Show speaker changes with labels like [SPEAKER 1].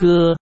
[SPEAKER 1] 哥。